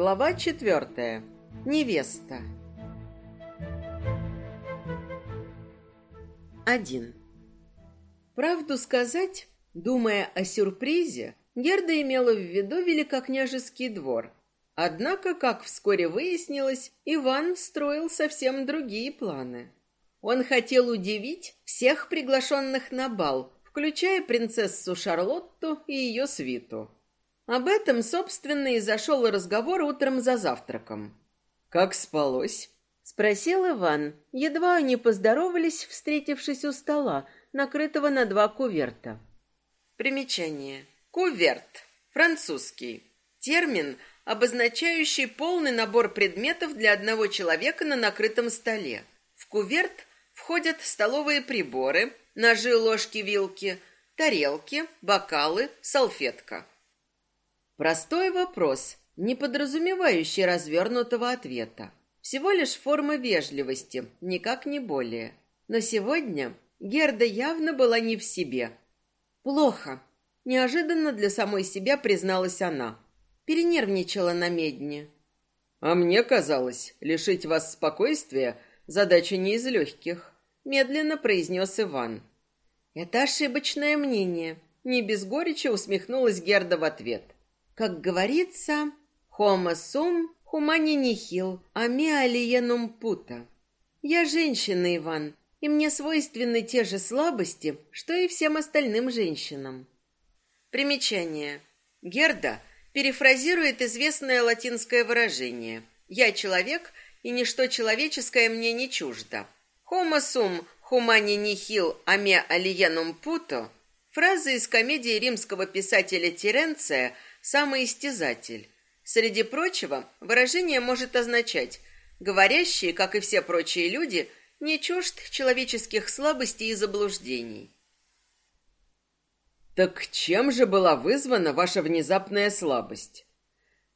Глава четвертая. Невеста. Один. Правду сказать, думая о сюрпризе, Герда имела в виду великокняжеский двор. Однако, как вскоре выяснилось, Иван строил совсем другие планы. Он хотел удивить всех приглашенных на бал, включая принцессу Шарлотту и ее свиту. Об этом, собственно, и зашел разговор утром за завтраком. «Как спалось?» — спросил Иван. Едва они поздоровались, встретившись у стола, накрытого на два куверта. Примечание. Куверт. Французский. Термин, обозначающий полный набор предметов для одного человека на накрытом столе. В куверт входят столовые приборы, ножи, ложки, вилки, тарелки, бокалы, салфетка. Простой вопрос, не подразумевающий развернутого ответа. Всего лишь форма вежливости, никак не более. Но сегодня Герда явно была не в себе. Плохо. Неожиданно для самой себя призналась она. Перенервничала на медне. А мне казалось, лишить вас спокойствия задача не из легких, медленно произнес Иван. Это ошибочное мнение. Не без горечи усмехнулась Герда в ответ. Как говорится, homo sum humani nihil, ами alienum puta. Я женщина, Иван, и мне свойственны те же слабости, что и всем остальным женщинам. Примечание. Герда перефразирует известное латинское выражение «Я человек, и ничто человеческое мне не чуждо». «Homo sum humani nihil ame alienum puto» Фраза из комедии римского писателя Теренция – самоистязатель. Среди прочего, выражение может означать «говорящие, как и все прочие люди, не чужд человеческих слабостей и заблуждений». «Так чем же была вызвана ваша внезапная слабость?»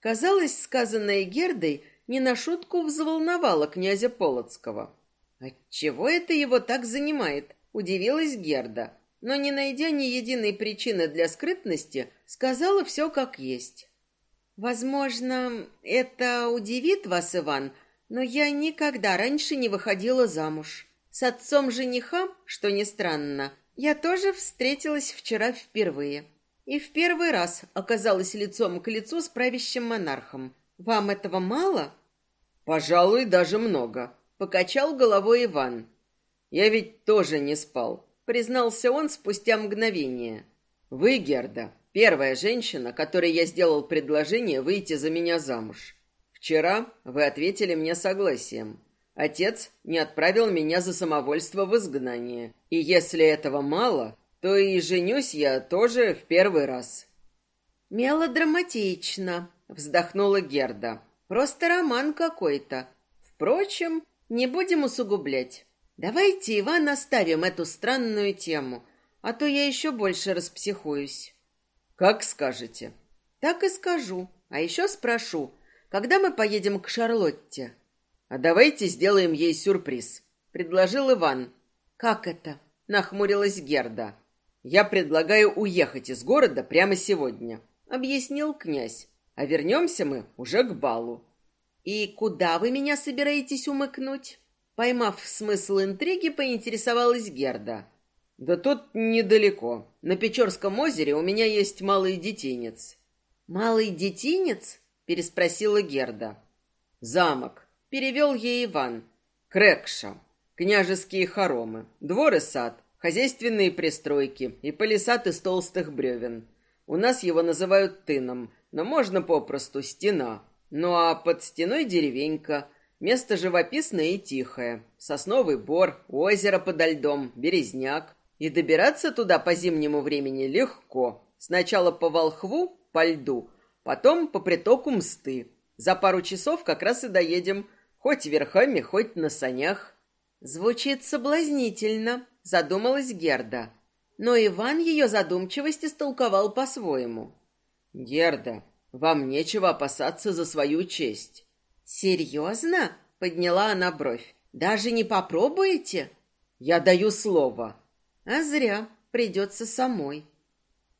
Казалось, сказанное Гердой не на шутку взволновало князя Полоцкого. «Отчего это его так занимает?» – удивилась Герда но, не найдя ни единой причины для скрытности, сказала все как есть. «Возможно, это удивит вас, Иван, но я никогда раньше не выходила замуж. С отцом жениха, что не странно, я тоже встретилась вчера впервые. И в первый раз оказалась лицом к лицу с правящим монархом. Вам этого мало?» «Пожалуй, даже много», — покачал головой Иван. «Я ведь тоже не спал признался он спустя мгновение. Вы, Герда, первая женщина, которой я сделал предложение выйти за меня замуж. Вчера вы ответили мне согласием. Отец не отправил меня за самовольство в изгнание. И если этого мало, то и женюсь я тоже в первый раз. Мелодраматично, вздохнула Герда. Просто роман какой-то. Впрочем, не будем усугублять. Давайте, Иван, оставим эту странную тему, а то я еще больше распсихуюсь. Как скажете. Так и скажу. А еще спрошу, когда мы поедем к Шарлотте? А давайте сделаем ей сюрприз, предложил Иван. Как это? Нахмурилась Герда. Я предлагаю уехать из города прямо сегодня, объяснил князь. А вернемся мы уже к балу. И куда вы меня собираетесь умыкнуть? Поймав смысл интриги, поинтересовалась Герда. «Да тут недалеко. На Печорском озере у меня есть малый детинец». «Малый детинец?» — переспросила Герда. «Замок», — перевел ей Иван. «Крекша. Княжеские хоромы. Двор и сад. Хозяйственные пристройки и палисад из толстых бревен. У нас его называют тыном, но можно попросту стена. Ну а под стеной деревенька, Место живописное и тихое. Сосновый бор, озеро подо льдом, березняк. И добираться туда по зимнему времени легко. Сначала по волхву, по льду, потом по притоку Мсты. За пару часов как раз и доедем, хоть верхами, хоть на санях. Звучит соблазнительно, задумалась Герда. Но Иван ее задумчивость истолковал по-своему. Герда, вам нечего опасаться за свою честь. «Серьезно?» — подняла она бровь. «Даже не попробуете?» «Я даю слово». «А зря. Придется самой».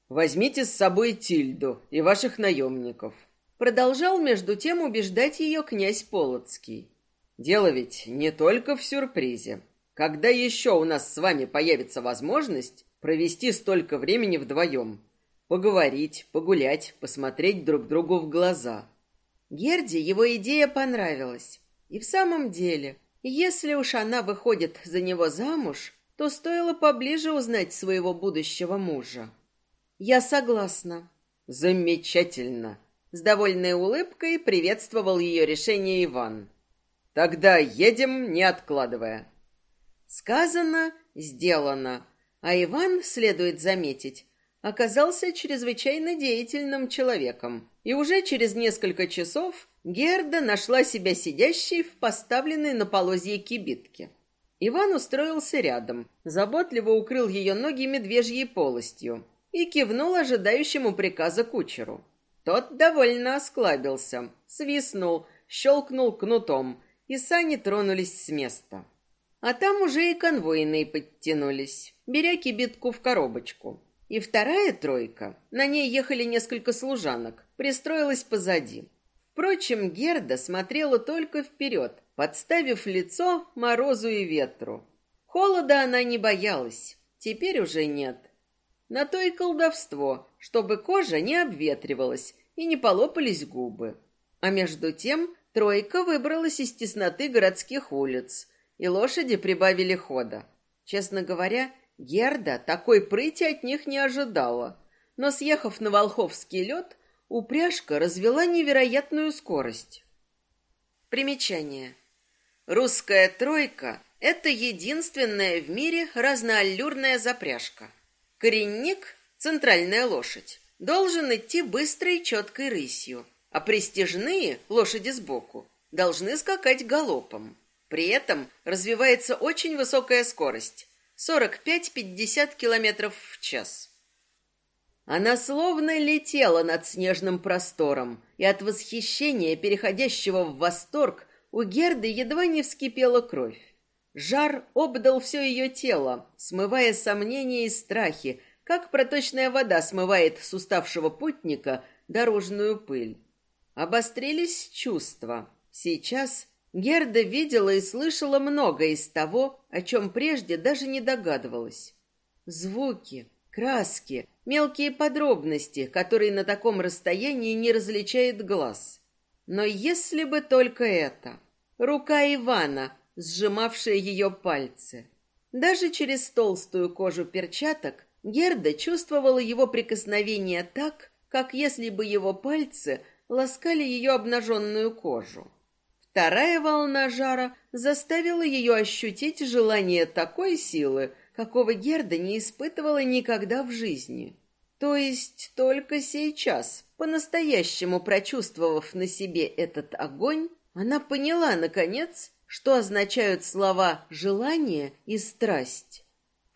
«Возьмите с собой Тильду и ваших наемников. Продолжал между тем убеждать ее князь Полоцкий. Дело ведь не только в сюрпризе. Когда еще у нас с вами появится возможность провести столько времени вдвоем? Поговорить, погулять, посмотреть друг другу в глаза. Герде его идея понравилась. И в самом деле, если уж она выходит за него замуж, то стоило поближе узнать своего будущего мужа. Я согласна. Замечательно. С довольной улыбкой приветствовал ее решение Иван. Тогда едем, не откладывая. Сказано, сделано. А Иван, следует заметить, оказался чрезвычайно деятельным человеком. И уже через несколько часов Герда нашла себя сидящей в поставленной на полозье кибитке. Иван устроился рядом, заботливо укрыл ее ноги медвежьей полостью и кивнул ожидающему приказа кучеру. Тот довольно осклабился, свистнул, щелкнул кнутом, и сани тронулись с места. А там уже и конвойные подтянулись, беря кибитку в коробочку. И вторая тройка, на ней ехали несколько служанок, пристроилась позади. Впрочем, Герда смотрела только вперед, подставив лицо морозу и ветру. Холода она не боялась, теперь уже нет. На то и колдовство, чтобы кожа не обветривалась и не полопались губы. А между тем Тройка выбралась из тесноты городских улиц, и лошади прибавили хода. Честно говоря, Герда такой прыти от них не ожидала, но, съехав на Волховский лед, упряжка развела невероятную скорость. Примечание. Русская тройка – это единственная в мире разноаллюрная запряжка. Коренник – центральная лошадь, должен идти быстрой четкой рысью – а престижные лошади сбоку должны скакать галопом. При этом развивается очень высокая скорость – 45-50 километров в час. Она словно летела над снежным простором, и от восхищения, переходящего в восторг, у Герды едва не вскипела кровь. Жар обдал все ее тело, смывая сомнения и страхи, как проточная вода смывает с уставшего путника дорожную пыль. Обострились чувства. Сейчас Герда видела и слышала многое из того, о чем прежде даже не догадывалась. Звуки, краски, мелкие подробности, которые на таком расстоянии не различает глаз. Но если бы только это. Рука Ивана, сжимавшая ее пальцы. Даже через толстую кожу перчаток Герда чувствовала его прикосновение так, как если бы его пальцы – ласкали ее обнаженную кожу. Вторая волна жара заставила ее ощутить желание такой силы, какого Герда не испытывала никогда в жизни. То есть только сейчас, по-настоящему прочувствовав на себе этот огонь, она поняла, наконец, что означают слова «желание» и «страсть».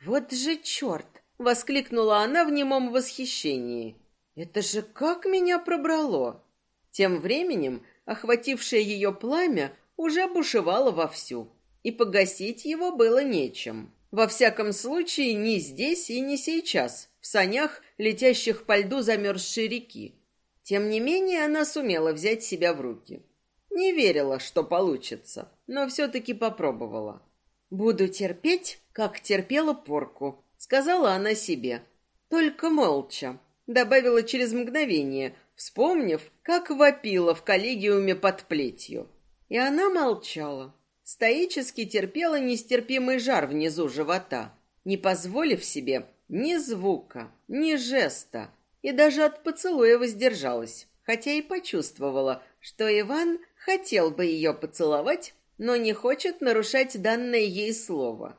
«Вот же черт!» — воскликнула она в немом восхищении. «Это же как меня пробрало!» Тем временем охватившее ее пламя уже бушевало вовсю, и погасить его было нечем. Во всяком случае, ни здесь и не сейчас, в санях, летящих по льду замерзшей реки. Тем не менее, она сумела взять себя в руки. Не верила, что получится, но все-таки попробовала. «Буду терпеть, как терпела порку», — сказала она себе. «Только молча», — добавила через мгновение, вспомнив, как вопила в коллегиуме под плетью. И она молчала, стоически терпела нестерпимый жар внизу живота, не позволив себе ни звука, ни жеста, и даже от поцелуя воздержалась, хотя и почувствовала, что Иван хотел бы ее поцеловать, но не хочет нарушать данное ей слово.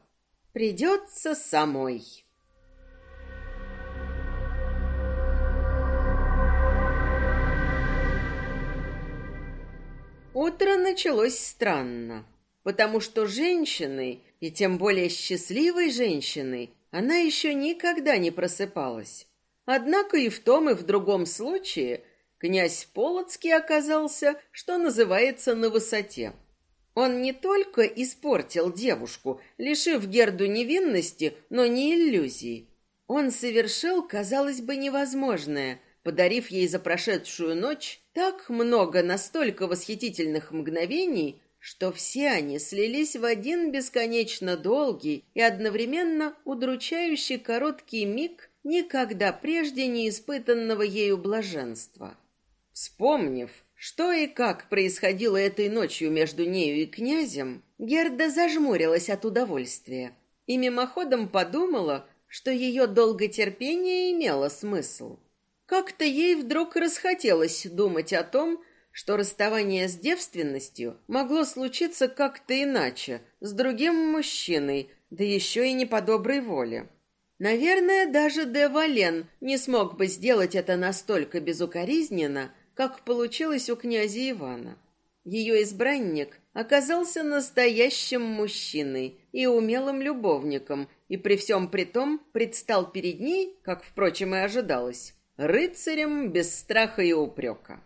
Придется самой. Утро началось странно, потому что женщиной, и тем более счастливой женщиной, она еще никогда не просыпалась. Однако и в том, и в другом случае князь Полоцкий оказался, что называется, на высоте. Он не только испортил девушку, лишив Герду невинности, но не иллюзий. Он совершил, казалось бы, невозможное, подарив ей за прошедшую ночь так много настолько восхитительных мгновений, что все они слились в один бесконечно долгий и одновременно удручающий короткий миг никогда прежде не испытанного ею блаженства. Вспомнив, что и как происходило этой ночью между нею и князем, Герда зажмурилась от удовольствия и мимоходом подумала, что ее долготерпение имело смысл. Как-то ей вдруг расхотелось думать о том, что расставание с девственностью могло случиться как-то иначе, с другим мужчиной, да еще и не по доброй воле. Наверное, даже де Вален не смог бы сделать это настолько безукоризненно, как получилось у князя Ивана. Ее избранник оказался настоящим мужчиной и умелым любовником, и при всем при том предстал перед ней, как, впрочем, и ожидалось, рыцарем без страха и упрека.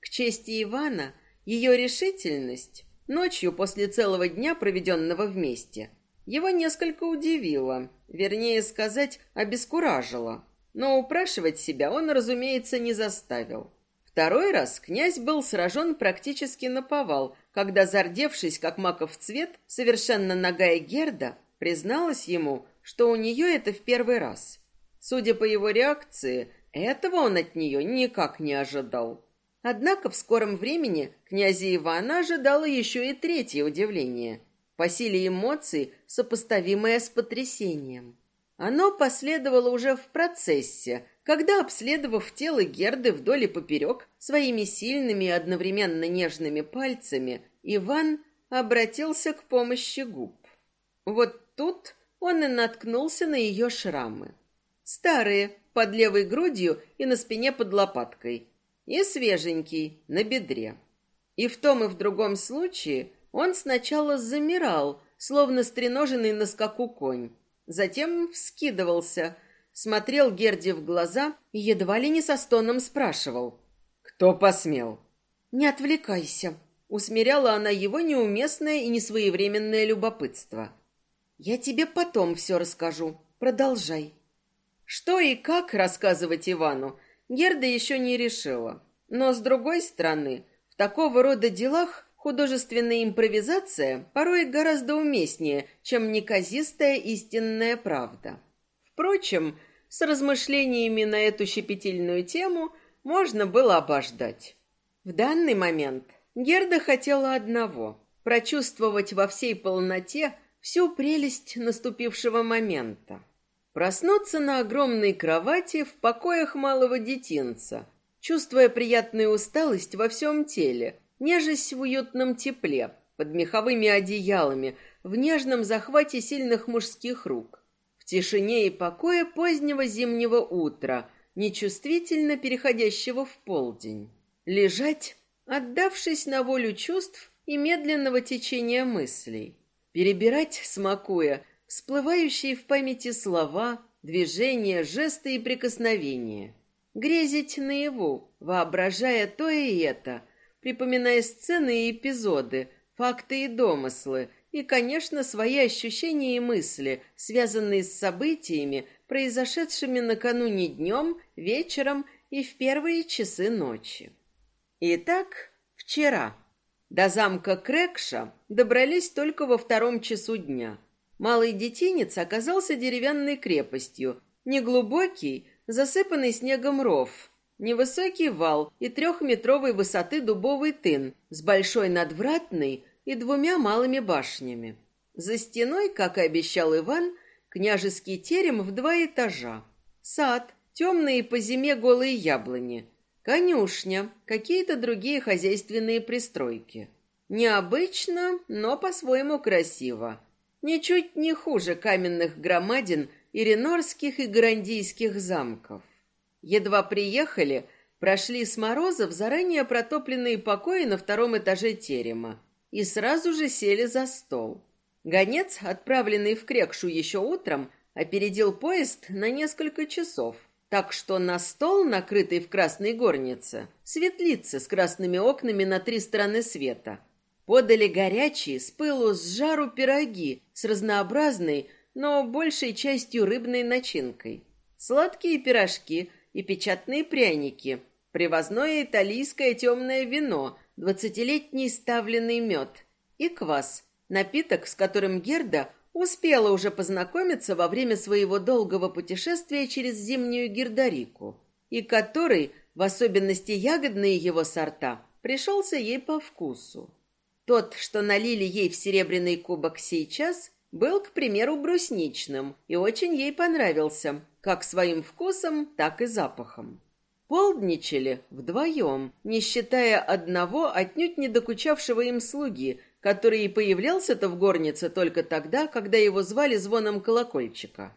К чести Ивана, ее решительность, ночью после целого дня, проведенного вместе, его несколько удивила, вернее сказать, обескуражила. Но упрашивать себя он, разумеется, не заставил. Второй раз князь был сражен практически на повал, когда, зардевшись, как маков цвет, совершенно нагая Герда призналась ему, что у нее это в первый раз. Судя по его реакции, этого он от нее никак не ожидал. Однако в скором времени князя Ивана ожидало еще и третье удивление. По силе эмоций, сопоставимое с потрясением. Оно последовало уже в процессе, когда, обследовав тело Герды вдоль и поперек своими сильными и одновременно нежными пальцами, Иван обратился к помощи губ. Вот тут он и наткнулся на ее шрамы. Старые, под левой грудью и на спине под лопаткой – и свеженький на бедре. И в том и в другом случае он сначала замирал, словно стреноженный на скаку конь, затем вскидывался, смотрел Герди в глаза и едва ли не со стоном спрашивал. «Кто посмел?» «Не отвлекайся», — усмиряла она его неуместное и несвоевременное любопытство. «Я тебе потом все расскажу. Продолжай». Что и как рассказывать Ивану, Герда еще не решила. Но, с другой стороны, в такого рода делах художественная импровизация порой гораздо уместнее, чем неказистая истинная правда. Впрочем, с размышлениями на эту щепетильную тему можно было обождать. В данный момент Герда хотела одного – прочувствовать во всей полноте всю прелесть наступившего момента. Проснуться на огромной кровати в покоях малого детинца, чувствуя приятную усталость во всем теле, нежесть в уютном тепле, под меховыми одеялами, в нежном захвате сильных мужских рук, в тишине и покое позднего зимнего утра, нечувствительно переходящего в полдень. Лежать, отдавшись на волю чувств и медленного течения мыслей. Перебирать, смакуя, всплывающие в памяти слова, движения, жесты и прикосновения. Грезить наяву, воображая то и это, припоминая сцены и эпизоды, факты и домыслы, и, конечно, свои ощущения и мысли, связанные с событиями, произошедшими накануне днем, вечером и в первые часы ночи. Итак, вчера. До замка Крэкша добрались только во втором часу дня. Малый детинец оказался деревянной крепостью, неглубокий, засыпанный снегом ров, невысокий вал и трехметровой высоты дубовый тын с большой надвратной и двумя малыми башнями. За стеной, как и обещал Иван, княжеский терем в два этажа, сад, темные по зиме голые яблони, конюшня, какие-то другие хозяйственные пристройки. Необычно, но по-своему красиво ничуть не хуже каменных громадин иринорских и грандийских замков. Едва приехали, прошли с мороза в заранее протопленные покои на втором этаже терема и сразу же сели за стол. Гонец, отправленный в Крекшу еще утром, опередил поезд на несколько часов, так что на стол, накрытый в красной горнице, светлица с красными окнами на три стороны света – Подали горячие, с пылу, с жару пироги с разнообразной, но большей частью рыбной начинкой. Сладкие пирожки и печатные пряники, привозное итальянское темное вино, двадцатилетний ставленный мед и квас, напиток, с которым Герда успела уже познакомиться во время своего долгого путешествия через зимнюю Гердарику, и который, в особенности ягодные его сорта, пришелся ей по вкусу. Тот, что налили ей в серебряный кубок сейчас, был, к примеру, брусничным и очень ей понравился, как своим вкусом, так и запахом. Полдничали вдвоем, не считая одного отнюдь не докучавшего им слуги, который и появлялся-то в горнице только тогда, когда его звали звоном колокольчика.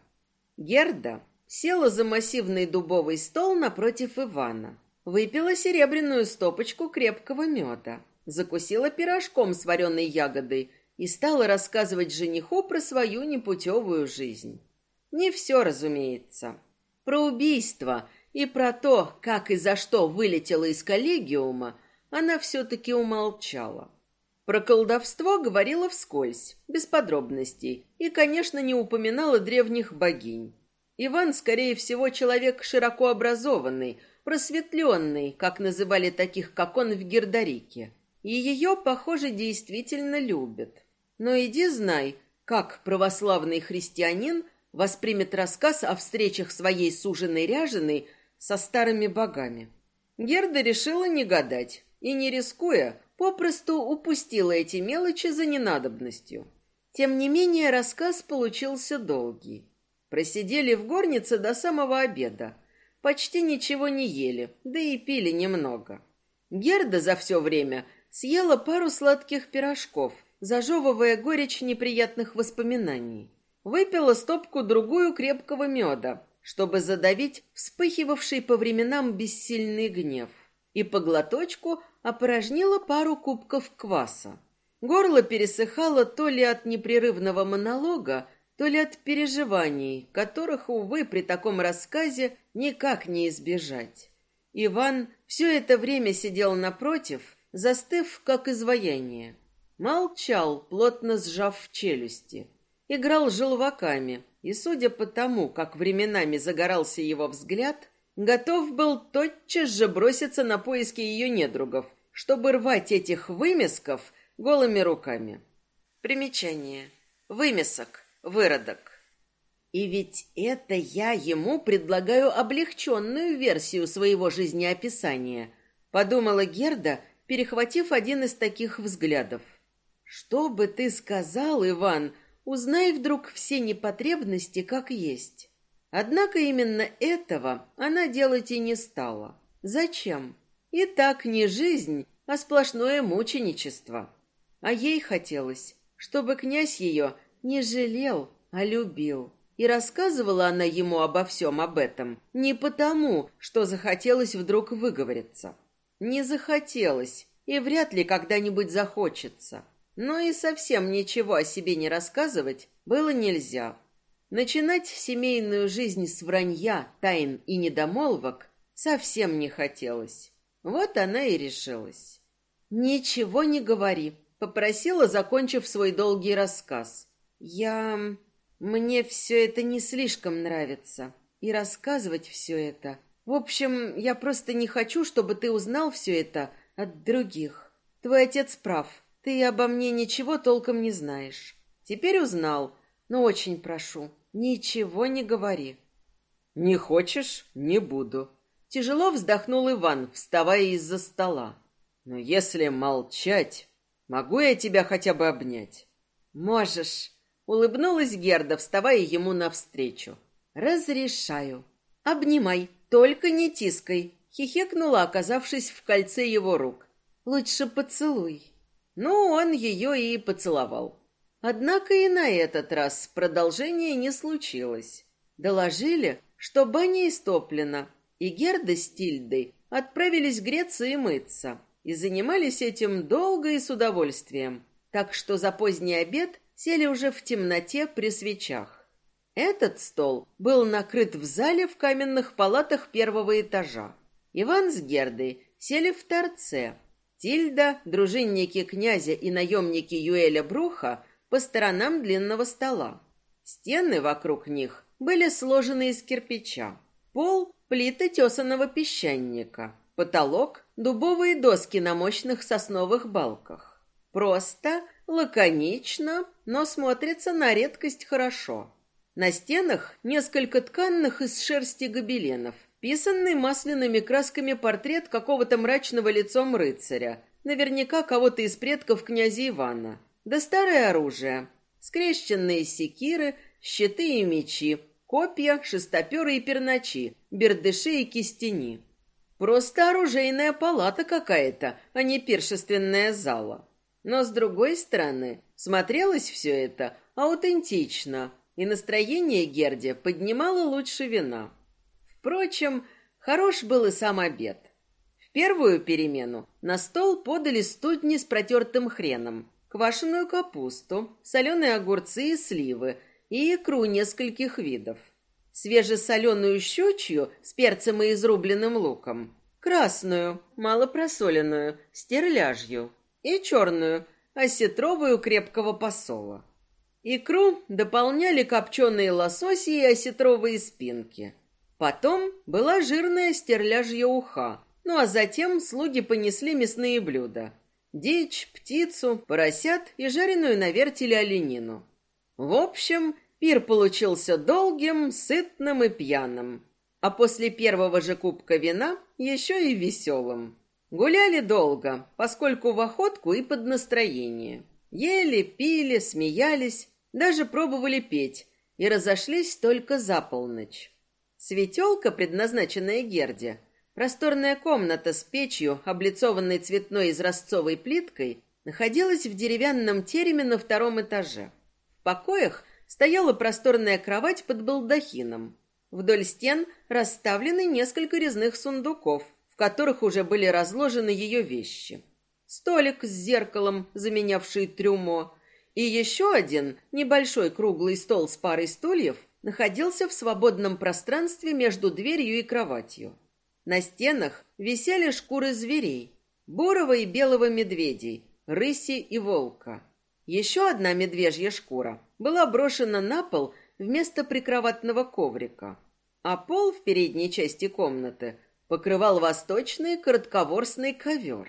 Герда села за массивный дубовый стол напротив Ивана, выпила серебряную стопочку крепкого меда, закусила пирожком с вареной ягодой и стала рассказывать жениху про свою непутевую жизнь. Не все, разумеется. Про убийство и про то, как и за что вылетела из коллегиума, она все-таки умолчала. Про колдовство говорила вскользь, без подробностей, и, конечно, не упоминала древних богинь. Иван, скорее всего, человек широко образованный, просветленный, как называли таких, как он в Гердарике. И ее, похоже, действительно любят. Но иди знай, как православный христианин воспримет рассказ о встречах своей суженой ряженой со старыми богами. Герда решила не гадать и, не рискуя, попросту упустила эти мелочи за ненадобностью. Тем не менее, рассказ получился долгий. Просидели в горнице до самого обеда. Почти ничего не ели, да и пили немного. Герда за все время съела пару сладких пирожков – зажевывая горечь неприятных воспоминаний. Выпила стопку-другую крепкого меда, чтобы задавить вспыхивавший по временам бессильный гнев. И по глоточку опорожнила пару кубков кваса. Горло пересыхало то ли от непрерывного монолога, то ли от переживаний, которых, увы, при таком рассказе никак не избежать. Иван все это время сидел напротив, застыв, как изваяние. Молчал, плотно сжав челюсти. Играл желваками, и, судя по тому, как временами загорался его взгляд, готов был тотчас же броситься на поиски ее недругов, чтобы рвать этих вымесков голыми руками. Примечание. Вымесок. Выродок. И ведь это я ему предлагаю облегченную версию своего жизнеописания, подумала Герда, перехватив один из таких взглядов. Что бы ты сказал, Иван, узнай вдруг все непотребности как есть. Однако именно этого она делать и не стала. Зачем? И так не жизнь, а сплошное мученичество. А ей хотелось, чтобы князь ее не жалел, а любил. И рассказывала она ему обо всем об этом не потому, что захотелось вдруг выговориться. Не захотелось, и вряд ли когда-нибудь захочется. Но и совсем ничего о себе не рассказывать было нельзя. Начинать семейную жизнь с вранья, тайн и недомолвок совсем не хотелось. Вот она и решилась. «Ничего не говори», — попросила, закончив свой долгий рассказ. «Я... мне все это не слишком нравится. И рассказывать все это... В общем, я просто не хочу, чтобы ты узнал все это от других. Твой отец прав. Ты обо мне ничего толком не знаешь. Теперь узнал, но очень прошу, ничего не говори. Не хочешь? Не буду. Тяжело вздохнул Иван, вставая из-за стола. Но если молчать, могу я тебя хотя бы обнять? Можешь. Улыбнулась Герда, вставая ему навстречу. Разрешаю. Обнимай, только не тискай. Хихикнула, оказавшись в кольце его рук. Лучше поцелуй. Ну, он ее и поцеловал. Однако и на этот раз продолжения не случилось. Доложили, что баня истоплена, и Герда с Тильдой отправились греться и мыться, и занимались этим долго и с удовольствием, так что за поздний обед сели уже в темноте при свечах. Этот стол был накрыт в зале в каменных палатах первого этажа. Иван с Гердой сели в торце, Тильда, дружинники князя и наемники Юэля Бруха по сторонам длинного стола. Стены вокруг них были сложены из кирпича. Пол плиты тесаного песчаника, потолок — дубовые доски на мощных сосновых балках. Просто, лаконично, но смотрится на редкость хорошо. На стенах несколько тканных из шерсти гобеленов, писанный масляными красками портрет какого-то мрачного лицом рыцаря, наверняка кого-то из предков князя Ивана, да старое оружие, скрещенные секиры, щиты и мечи, копья, шестоперы и перначи, бердыши и кистени. Просто оружейная палата какая-то, а не пиршественная зала. Но, с другой стороны, смотрелось все это аутентично, и настроение Герди поднимало лучше вина. Впрочем, хорош был и сам обед. В первую перемену на стол подали студни с протертым хреном, квашеную капусту, соленые огурцы и сливы и икру нескольких видов. Свежесоленую щучью с перцем и изрубленным луком, красную, малопросоленную, стерляжью и черную, осетровую крепкого посола. Икру дополняли копченые лососи и осетровые спинки. Потом была жирная стерляжья уха, ну а затем слуги понесли мясные блюда. Дичь, птицу, поросят и жареную на вертеле оленину. В общем, пир получился долгим, сытным и пьяным. А после первого же кубка вина еще и веселым. Гуляли долго, поскольку в охотку и под настроение. Ели, пили, смеялись, даже пробовали петь и разошлись только за полночь. Светелка, предназначенная Герде, просторная комната с печью, облицованной цветной изразцовой плиткой, находилась в деревянном тереме на втором этаже. В покоях стояла просторная кровать под балдахином. Вдоль стен расставлены несколько резных сундуков – которых уже были разложены ее вещи. Столик с зеркалом, заменявший трюмо, и еще один небольшой круглый стол с парой стульев находился в свободном пространстве между дверью и кроватью. На стенах висели шкуры зверей, бурого и белого медведей, рыси и волка. Еще одна медвежья шкура была брошена на пол вместо прикроватного коврика, а пол в передней части комнаты покрывал восточный коротковорсный ковер.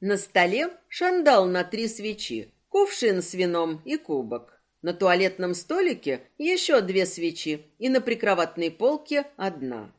На столе шандал на три свечи, кувшин с вином и кубок. На туалетном столике еще две свечи и на прикроватной полке одна.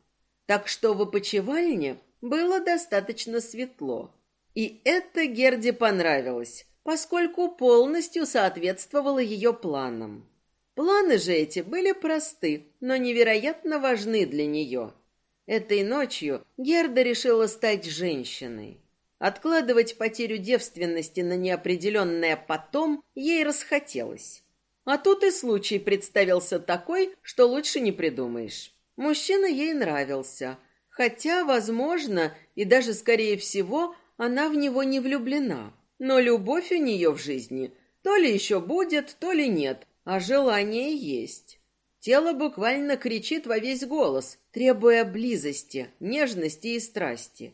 Так что в опочивальне было достаточно светло. И это Герде понравилось, поскольку полностью соответствовало ее планам. Планы же эти были просты, но невероятно важны для нее – Этой ночью Герда решила стать женщиной. Откладывать потерю девственности на неопределенное потом ей расхотелось. А тут и случай представился такой, что лучше не придумаешь. Мужчина ей нравился, хотя, возможно, и даже скорее всего, она в него не влюблена. Но любовь у нее в жизни то ли еще будет, то ли нет, а желание есть. Тело буквально кричит во весь голос, требуя близости, нежности и страсти.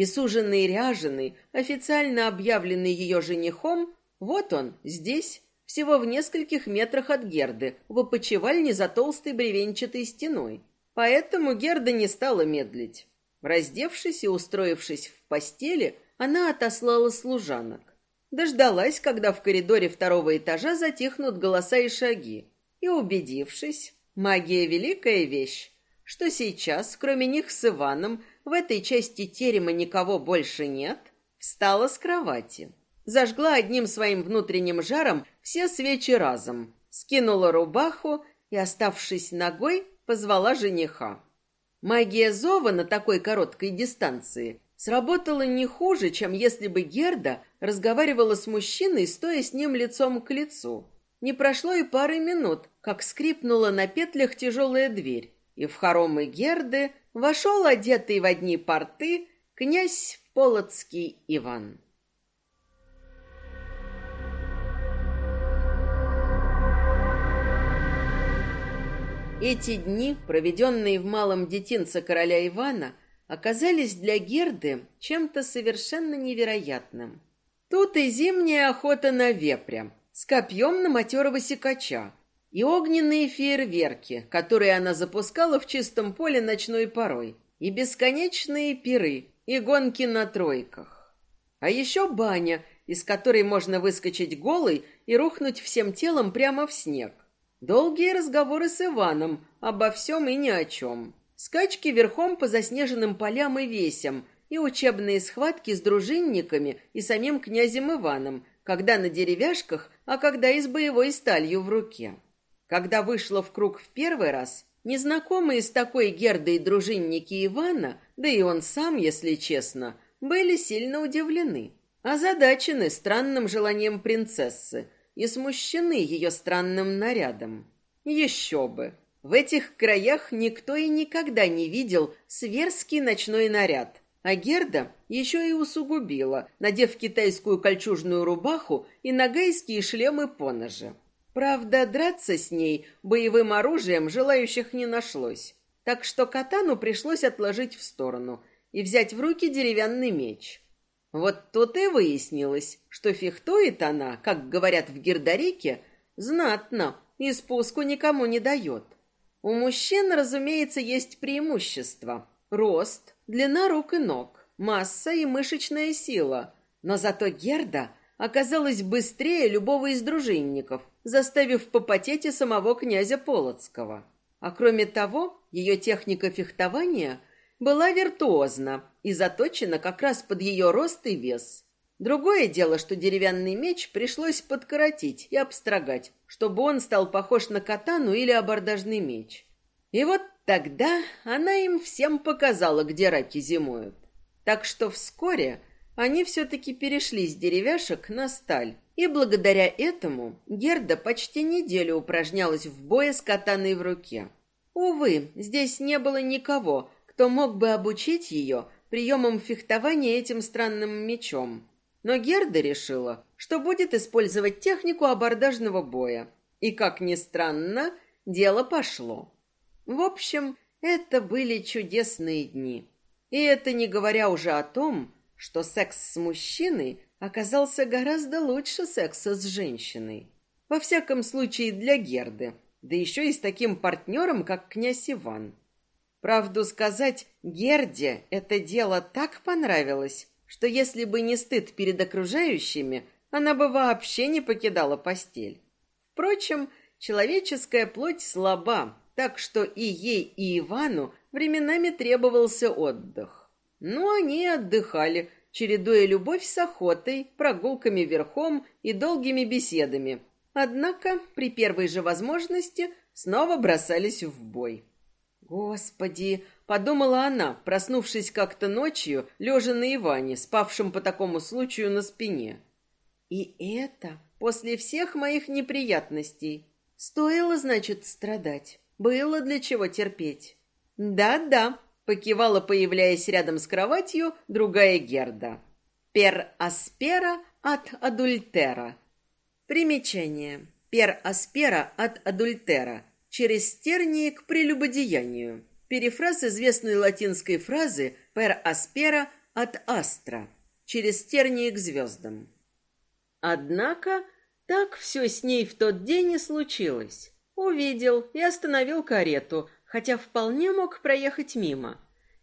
И суженный ряженый, официально объявленный ее женихом, вот он, здесь, всего в нескольких метрах от Герды, в опочивальне за толстой бревенчатой стеной. Поэтому Герда не стала медлить. Раздевшись и устроившись в постели, она отослала служанок. Дождалась, когда в коридоре второго этажа затихнут голоса и шаги и убедившись, магия великая вещь, что сейчас, кроме них с Иваном, в этой части терема никого больше нет, встала с кровати. Зажгла одним своим внутренним жаром все свечи разом, скинула рубаху и, оставшись ногой, позвала жениха. Магия зова на такой короткой дистанции сработала не хуже, чем если бы Герда разговаривала с мужчиной, стоя с ним лицом к лицу. Не прошло и пары минут, как скрипнула на петлях тяжелая дверь, и в хоромы Герды вошел одетый в одни порты князь Полоцкий Иван. Эти дни, проведенные в малом детинце короля Ивана, оказались для Герды чем-то совершенно невероятным. Тут и зимняя охота на вепря, с копьем на матерого сикача, и огненные фейерверки, которые она запускала в чистом поле ночной порой, и бесконечные пиры, и гонки на тройках. А еще баня, из которой можно выскочить голой и рухнуть всем телом прямо в снег. Долгие разговоры с Иваном обо всем и ни о чем. Скачки верхом по заснеженным полям и весям, и учебные схватки с дружинниками и самим князем Иваном, когда на деревяшках, а когда и с боевой сталью в руке. Когда вышла в круг в первый раз, незнакомые с такой Гердой дружинники Ивана, да и он сам, если честно, были сильно удивлены, озадачены странным желанием принцессы и смущены ее странным нарядом. Еще бы! В этих краях никто и никогда не видел сверский ночной наряд, а Герда еще и усугубила, надев китайскую кольчужную рубаху и нагайские шлемы поножи. Правда, драться с ней боевым оружием желающих не нашлось, так что катану пришлось отложить в сторону и взять в руки деревянный меч. Вот тут и выяснилось, что фехтует она, как говорят в Гердарике, знатно и спуску никому не дает. У мужчин, разумеется, есть преимущество. Рост, длина рук и ног, масса и мышечная сила. Но зато Герда оказалась быстрее любого из дружинников, заставив попотеть и самого князя Полоцкого. А кроме того, ее техника фехтования была виртуозна и заточена как раз под ее рост и вес. Другое дело, что деревянный меч пришлось подкоротить и обстрогать, чтобы он стал похож на катану или абордажный меч. И вот Тогда она им всем показала, где раки зимуют. Так что вскоре они все-таки перешли с деревяшек на сталь. И благодаря этому Герда почти неделю упражнялась в бое с катаной в руке. Увы, здесь не было никого, кто мог бы обучить ее приемам фехтования этим странным мечом. Но Герда решила, что будет использовать технику абордажного боя. И, как ни странно, дело пошло. В общем, это были чудесные дни. И это не говоря уже о том, что секс с мужчиной оказался гораздо лучше секса с женщиной. Во всяком случае для Герды, да еще и с таким партнером, как князь Иван. Правду сказать, Герде это дело так понравилось, что если бы не стыд перед окружающими, она бы вообще не покидала постель. Впрочем, человеческая плоть слаба, так что и ей, и Ивану временами требовался отдых. Но они отдыхали, чередуя любовь с охотой, прогулками верхом и долгими беседами. Однако при первой же возможности снова бросались в бой. «Господи!» — подумала она, проснувшись как-то ночью, лежа на Иване, спавшем по такому случаю на спине. «И это после всех моих неприятностей. Стоило, значит, страдать». Было для чего терпеть. Да-да, покивала, появляясь рядом с кроватью, другая Герда. Пер аспера от адультера. Примечание. Пер аспера от адультера. Через тернии к прелюбодеянию. Перефраз известной латинской фразы «per aspera» от «астра» через тернии к звездам. Однако так все с ней в тот день и случилось. Увидел и остановил карету, хотя вполне мог проехать мимо.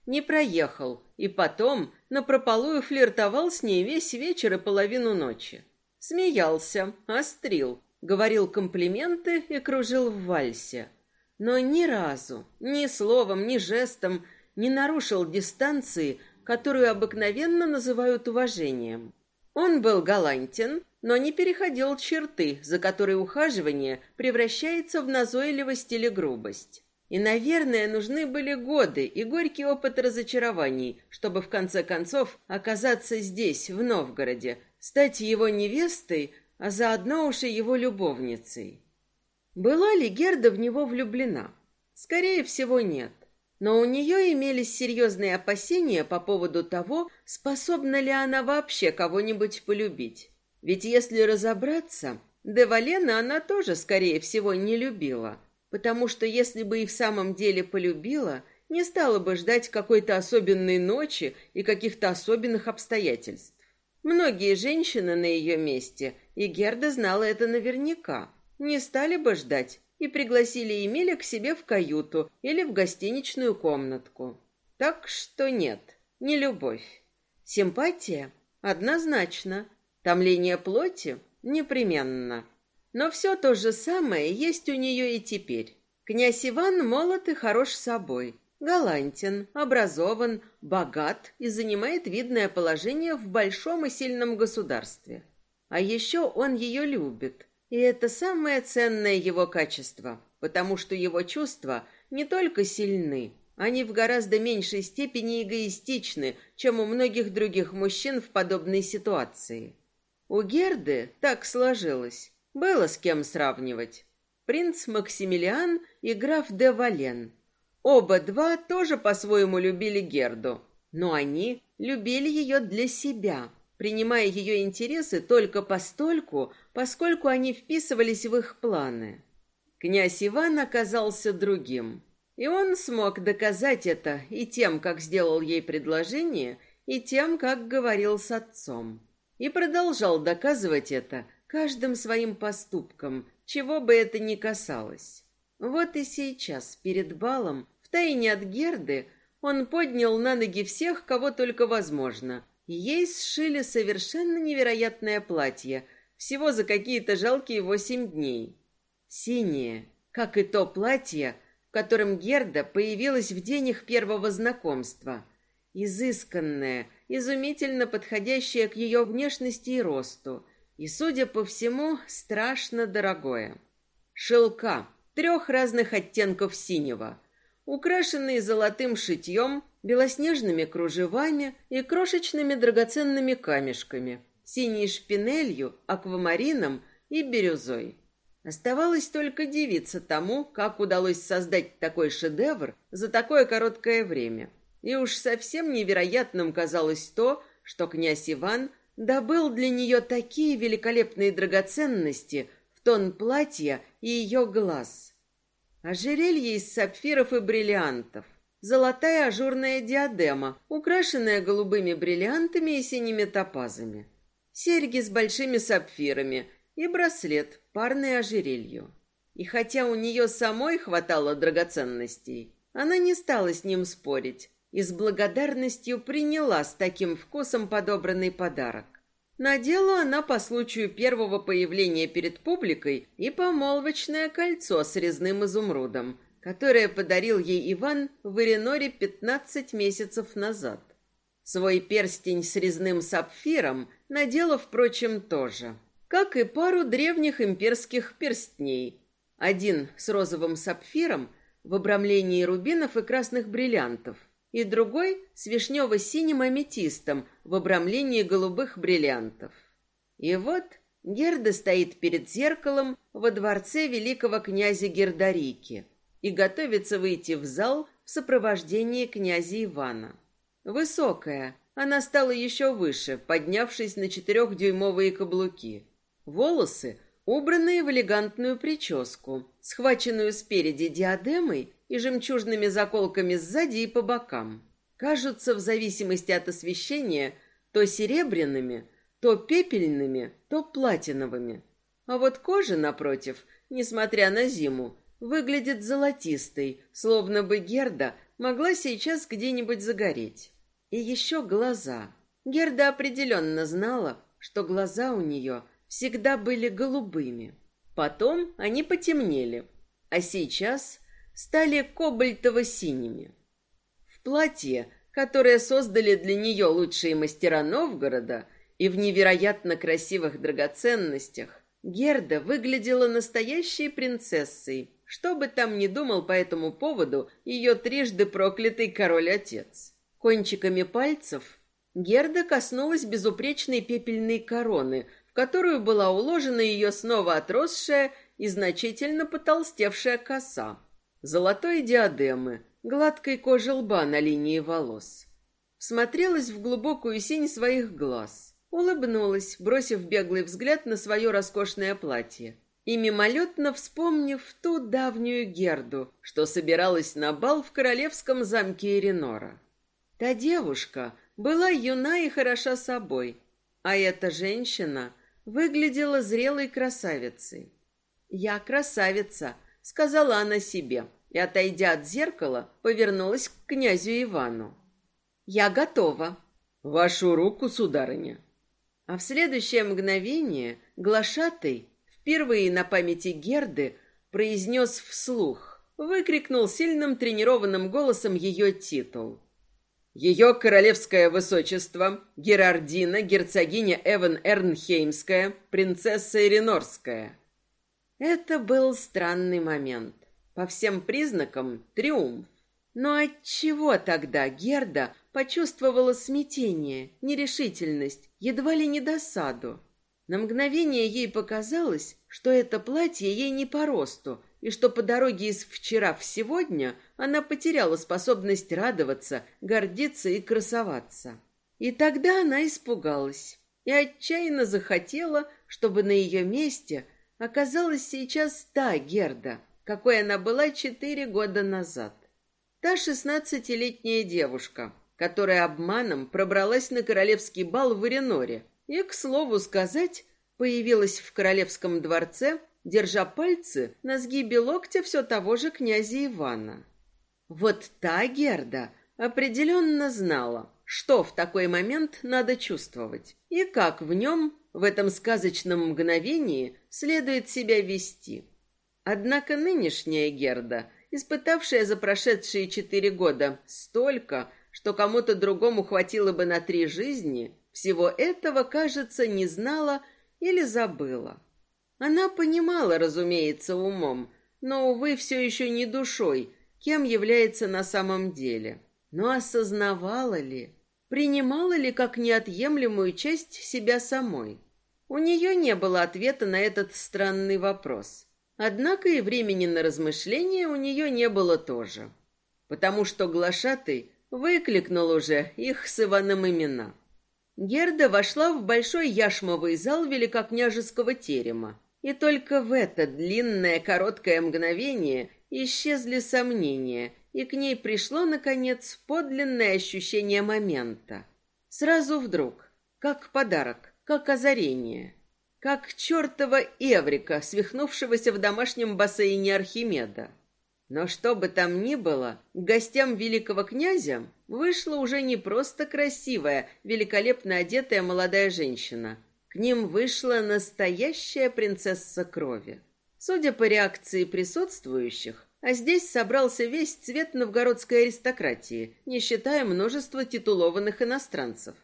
Не проехал, и потом напропалую флиртовал с ней весь вечер и половину ночи. Смеялся, острил, говорил комплименты и кружил в вальсе. Но ни разу, ни словом, ни жестом не нарушил дистанции, которую обыкновенно называют уважением. Он был галантен, но не переходил черты, за которой ухаживание превращается в назойливость или грубость. И, наверное, нужны были годы и горький опыт разочарований, чтобы в конце концов оказаться здесь, в Новгороде, стать его невестой, а заодно уж и его любовницей. Была ли Герда в него влюблена? Скорее всего, нет. Но у нее имелись серьезные опасения по поводу того, способна ли она вообще кого-нибудь полюбить. Ведь если разобраться, Девалена она тоже, скорее всего, не любила, потому что если бы и в самом деле полюбила, не стала бы ждать какой-то особенной ночи и каких-то особенных обстоятельств. Многие женщины на ее месте, и Герда знала это наверняка, не стали бы ждать, и пригласили Эмиля к себе в каюту или в гостиничную комнатку. Так что нет, не любовь. Симпатия? Однозначно. Томление плоти? Непременно. Но все то же самое есть у нее и теперь. Князь Иван молод и хорош собой, галантен, образован, богат и занимает видное положение в большом и сильном государстве. А еще он ее любит, и это самое ценное его качество, потому что его чувства не только сильны, они в гораздо меньшей степени эгоистичны, чем у многих других мужчин в подобной ситуации. У Герды так сложилось. Было с кем сравнивать. Принц Максимилиан и граф де Вален. Оба два тоже по-своему любили Герду, но они любили ее для себя, принимая ее интересы только постольку, поскольку они вписывались в их планы. Князь Иван оказался другим, и он смог доказать это и тем, как сделал ей предложение, и тем, как говорил с отцом. И продолжал доказывать это – каждым своим поступком, чего бы это ни касалось. Вот и сейчас, перед балом, втайне от Герды, он поднял на ноги всех, кого только возможно. ей сшили совершенно невероятное платье, всего за какие-то жалкие восемь дней. Синее, как и то платье, в котором Герда появилась в день их первого знакомства. Изысканное, изумительно подходящее к ее внешности и росту – и, судя по всему, страшно дорогое. Шелка трех разных оттенков синего, украшенные золотым шитьем, белоснежными кружевами и крошечными драгоценными камешками, синей шпинелью, аквамарином и бирюзой. Оставалось только дивиться тому, как удалось создать такой шедевр за такое короткое время. И уж совсем невероятным казалось то, что князь Иван добыл для нее такие великолепные драгоценности в тон платья и ее глаз. Ожерелье из сапфиров и бриллиантов, золотая ажурная диадема, украшенная голубыми бриллиантами и синими топазами, серьги с большими сапфирами и браслет, парный ожерелью. И хотя у нее самой хватало драгоценностей, она не стала с ним спорить, и с благодарностью приняла с таким вкусом подобранный подарок. Надела она по случаю первого появления перед публикой и помолвочное кольцо с резным изумрудом, которое подарил ей Иван в Иреноре пятнадцать месяцев назад. Свой перстень с резным сапфиром надела, впрочем, тоже, как и пару древних имперских перстней. Один с розовым сапфиром в обрамлении рубинов и красных бриллиантов, и другой с вишнево-синим аметистом в обрамлении голубых бриллиантов. И вот Герда стоит перед зеркалом во дворце великого князя Гердарики и готовится выйти в зал в сопровождении князя Ивана. Высокая, она стала еще выше, поднявшись на четырехдюймовые каблуки. Волосы убранные в элегантную прическу, схваченную спереди диадемой и жемчужными заколками сзади и по бокам. Кажутся в зависимости от освещения то серебряными, то пепельными, то платиновыми. А вот кожа, напротив, несмотря на зиму, выглядит золотистой, словно бы Герда могла сейчас где-нибудь загореть. И еще глаза. Герда определенно знала, что глаза у нее всегда были голубыми. Потом они потемнели, а сейчас стали кобальтово-синими. В платье, которое создали для нее лучшие мастера Новгорода, и в невероятно красивых драгоценностях, Герда выглядела настоящей принцессой, что бы там ни думал по этому поводу ее трижды проклятый король-отец. Кончиками пальцев Герда коснулась безупречной пепельной короны, в которую была уложена ее снова отросшая и значительно потолстевшая коса золотой диадемы, гладкой кожи лба на линии волос. Всмотрелась в глубокую синь своих глаз, улыбнулась, бросив беглый взгляд на свое роскошное платье и мимолетно вспомнив ту давнюю Герду, что собиралась на бал в королевском замке Иринора. Та девушка была юна и хороша собой, а эта женщина выглядела зрелой красавицей. «Я красавица», сказала она себе и, отойдя от зеркала, повернулась к князю Ивану. «Я готова». «Вашу руку, сударыня». А в следующее мгновение глашатый, впервые на памяти Герды, произнес вслух, выкрикнул сильным тренированным голосом ее титул. Ее королевское высочество Герардина, герцогиня Эван Эрнхеймская, принцесса Иринорская. Это был странный момент. По всем признакам триумф. Но от чего тогда Герда почувствовала смятение, нерешительность, едва ли не досаду? На мгновение ей показалось, что это платье ей не по росту, и что по дороге из вчера в сегодня она потеряла способность радоваться, гордиться и красоваться. И тогда она испугалась и отчаянно захотела, чтобы на ее месте оказалась сейчас та Герда, какой она была четыре года назад. Та шестнадцатилетняя девушка, которая обманом пробралась на королевский бал в Иреноре и, к слову сказать, появилась в королевском дворце держа пальцы на сгибе локтя все того же князя Ивана. Вот та Герда определенно знала, что в такой момент надо чувствовать и как в нем, в этом сказочном мгновении, следует себя вести. Однако нынешняя Герда, испытавшая за прошедшие четыре года столько, что кому-то другому хватило бы на три жизни, всего этого, кажется, не знала или забыла. Она понимала, разумеется, умом, но, увы, все еще не душой, кем является на самом деле. Но осознавала ли, принимала ли как неотъемлемую часть себя самой? У нее не было ответа на этот странный вопрос. Однако и времени на размышления у нее не было тоже. Потому что глашатый выкликнул уже их с Иваном имена. Герда вошла в большой яшмовый зал великокняжеского терема. И только в это длинное короткое мгновение исчезли сомнения, и к ней пришло, наконец, подлинное ощущение момента. Сразу вдруг, как подарок, как озарение, как чертова Эврика, свихнувшегося в домашнем бассейне Архимеда. Но что бы там ни было, к гостям великого князя вышла уже не просто красивая, великолепно одетая молодая женщина – ним вышла настоящая принцесса крови. Судя по реакции присутствующих, а здесь собрался весь цвет новгородской аристократии, не считая множества титулованных иностранцев.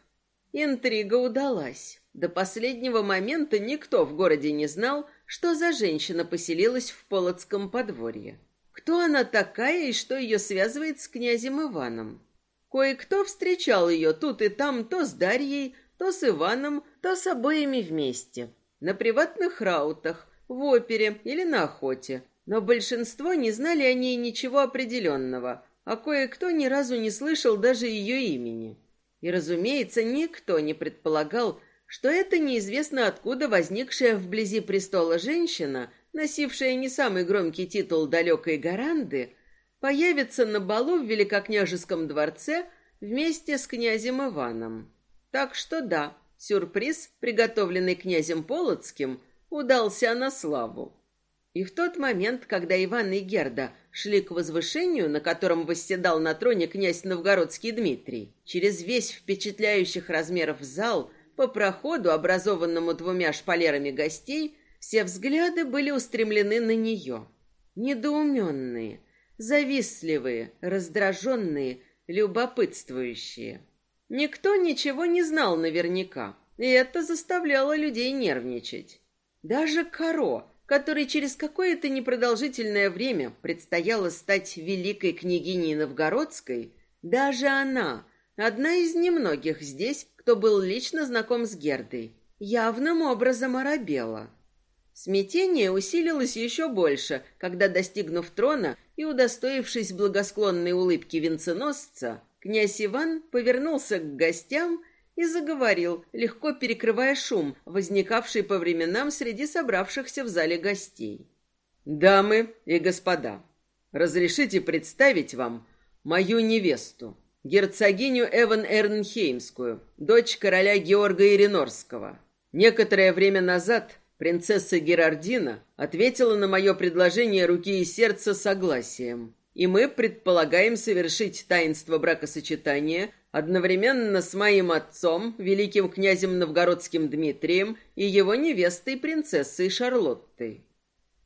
Интрига удалась. До последнего момента никто в городе не знал, что за женщина поселилась в Полоцком подворье. Кто она такая и что ее связывает с князем Иваном? Кое-кто встречал ее тут и там то с Дарьей, то с Иваном, то с обоими вместе. На приватных раутах, в опере или на охоте. Но большинство не знали о ней ничего определенного, а кое-кто ни разу не слышал даже ее имени. И, разумеется, никто не предполагал, что это неизвестно откуда возникшая вблизи престола женщина, носившая не самый громкий титул далекой Гаранды, появится на балу в Великокняжеском дворце вместе с князем Иваном. Так что да, сюрприз, приготовленный князем Полоцким, удался на славу. И в тот момент, когда Иван и Герда шли к возвышению, на котором восседал на троне князь Новгородский Дмитрий, через весь впечатляющих размеров зал, по проходу, образованному двумя шпалерами гостей, все взгляды были устремлены на нее. Недоуменные, завистливые, раздраженные, любопытствующие. Никто ничего не знал наверняка, и это заставляло людей нервничать. Даже Каро, который через какое-то непродолжительное время предстояло стать великой княгиней Новгородской, даже она, одна из немногих здесь, кто был лично знаком с Гердой, явным образом оробела. Смятение усилилось еще больше, когда, достигнув трона и удостоившись благосклонной улыбки венценосца, Князь Иван повернулся к гостям и заговорил, легко перекрывая шум, возникавший по временам среди собравшихся в зале гостей. «Дамы и господа, разрешите представить вам мою невесту, герцогиню Эван Эрнхеймскую, дочь короля Георга Иринорского. Некоторое время назад Принцесса Герардина ответила на мое предложение руки и сердца согласием, и мы предполагаем совершить таинство бракосочетания одновременно с моим отцом, великим князем новгородским Дмитрием и его невестой принцессой Шарлоттой.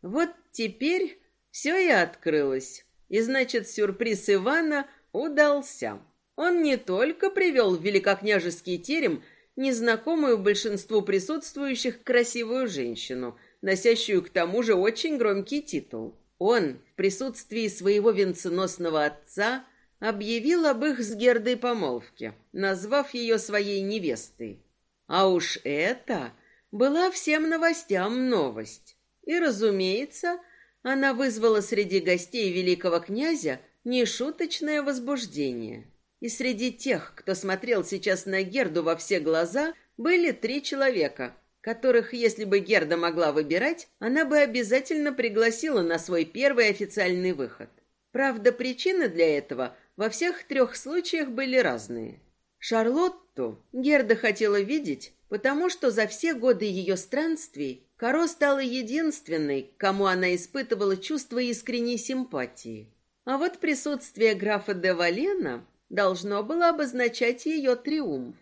Вот теперь все и открылось, и значит сюрприз Ивана удался. Он не только привел в великокняжеский терем незнакомую большинству присутствующих красивую женщину, носящую к тому же очень громкий титул. Он в присутствии своего венценосного отца объявил об их с Гердой помолвке, назвав ее своей невестой. А уж это была всем новостям новость. И, разумеется, она вызвала среди гостей великого князя нешуточное возбуждение. И среди тех, кто смотрел сейчас на Герду во все глаза, были три человека, которых, если бы Герда могла выбирать, она бы обязательно пригласила на свой первый официальный выход. Правда, причины для этого во всех трех случаях были разные. Шарлотту Герда хотела видеть, потому что за все годы ее странствий Каро стала единственной, кому она испытывала чувство искренней симпатии. А вот присутствие графа де Валена должно было обозначать ее триумф.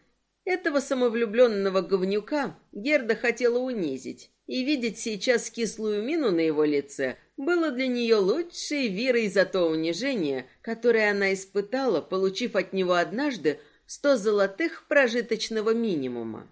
Этого самовлюбленного говнюка Герда хотела унизить, и видеть сейчас кислую мину на его лице было для нее лучшей вирой за то унижение, которое она испытала, получив от него однажды сто золотых прожиточного минимума.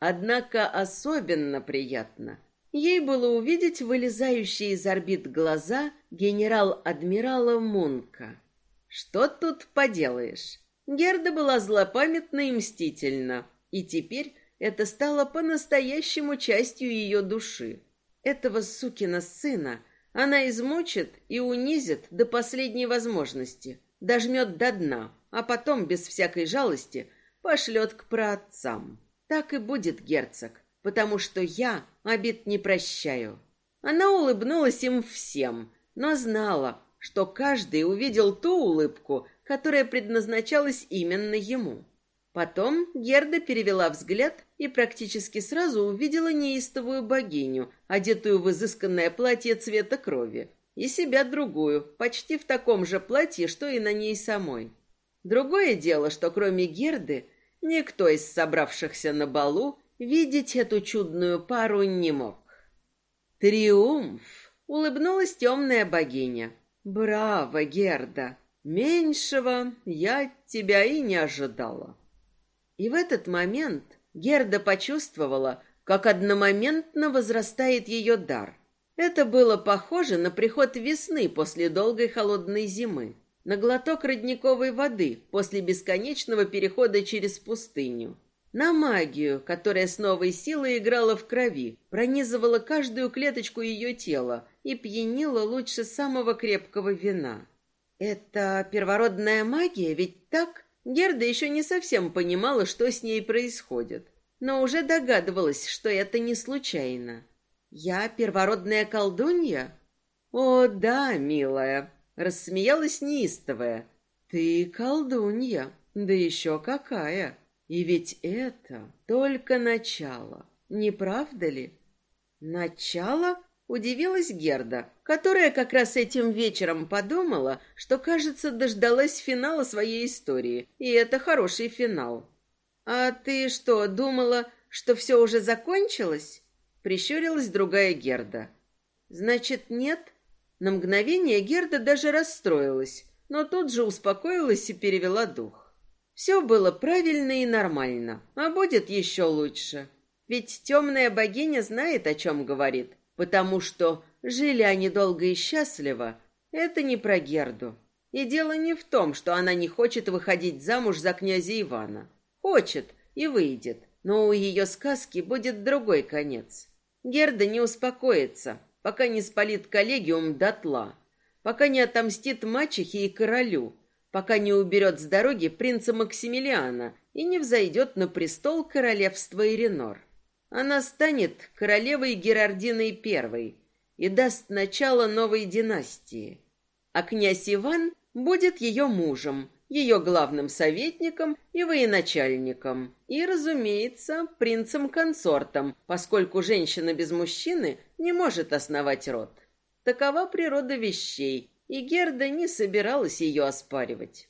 Однако особенно приятно ей было увидеть вылезающие из орбит глаза генерал-адмирала Мунка. Что тут поделаешь? Герда была злопамятна и мстительна, и теперь это стало по-настоящему частью ее души. Этого сукина сына она измучит и унизит до последней возможности, дожмет до дна, а потом, без всякой жалости, пошлет к праотцам. Так и будет, герцог, потому что я обид не прощаю. Она улыбнулась им всем, но знала, что каждый увидел ту улыбку, которая предназначалась именно ему. Потом Герда перевела взгляд и практически сразу увидела неистовую богиню, одетую в изысканное платье цвета крови, и себя другую, почти в таком же платье, что и на ней самой. Другое дело, что кроме Герды никто из собравшихся на балу видеть эту чудную пару не мог. «Триумф!» — улыбнулась темная богиня. «Браво, Герда! Меньшего я тебя и не ожидала». И в этот момент Герда почувствовала, как одномоментно возрастает ее дар. Это было похоже на приход весны после долгой холодной зимы, на глоток родниковой воды после бесконечного перехода через пустыню, на магию, которая с новой силой играла в крови, пронизывала каждую клеточку ее тела и пьянила лучше самого крепкого вина. Это первородная магия, ведь так? Герда еще не совсем понимала, что с ней происходит, но уже догадывалась, что это не случайно. «Я первородная колдунья?» «О, да, милая!» — рассмеялась неистовая. «Ты колдунья, да еще какая! И ведь это только начало, не правда ли?» «Начало?» Удивилась Герда, которая как раз этим вечером подумала, что, кажется, дождалась финала своей истории, и это хороший финал. «А ты что, думала, что все уже закончилось?» Прищурилась другая Герда. «Значит, нет?» На мгновение Герда даже расстроилась, но тут же успокоилась и перевела дух. Все было правильно и нормально, а будет еще лучше. Ведь темная богиня знает, о чем говорит, потому что жили они долго и счастливо. Это не про Герду. И дело не в том, что она не хочет выходить замуж за князя Ивана. Хочет и выйдет, но у ее сказки будет другой конец. Герда не успокоится, пока не спалит коллегиум дотла, пока не отомстит мачехе и королю, пока не уберет с дороги принца Максимилиана и не взойдет на престол королевства Иринор. Она станет королевой Герардиной I и даст начало новой династии. А князь Иван будет ее мужем ее главным советником и военачальником. И, разумеется, принцем-консортом, поскольку женщина без мужчины не может основать род. Такова природа вещей, и Герда не собиралась ее оспаривать.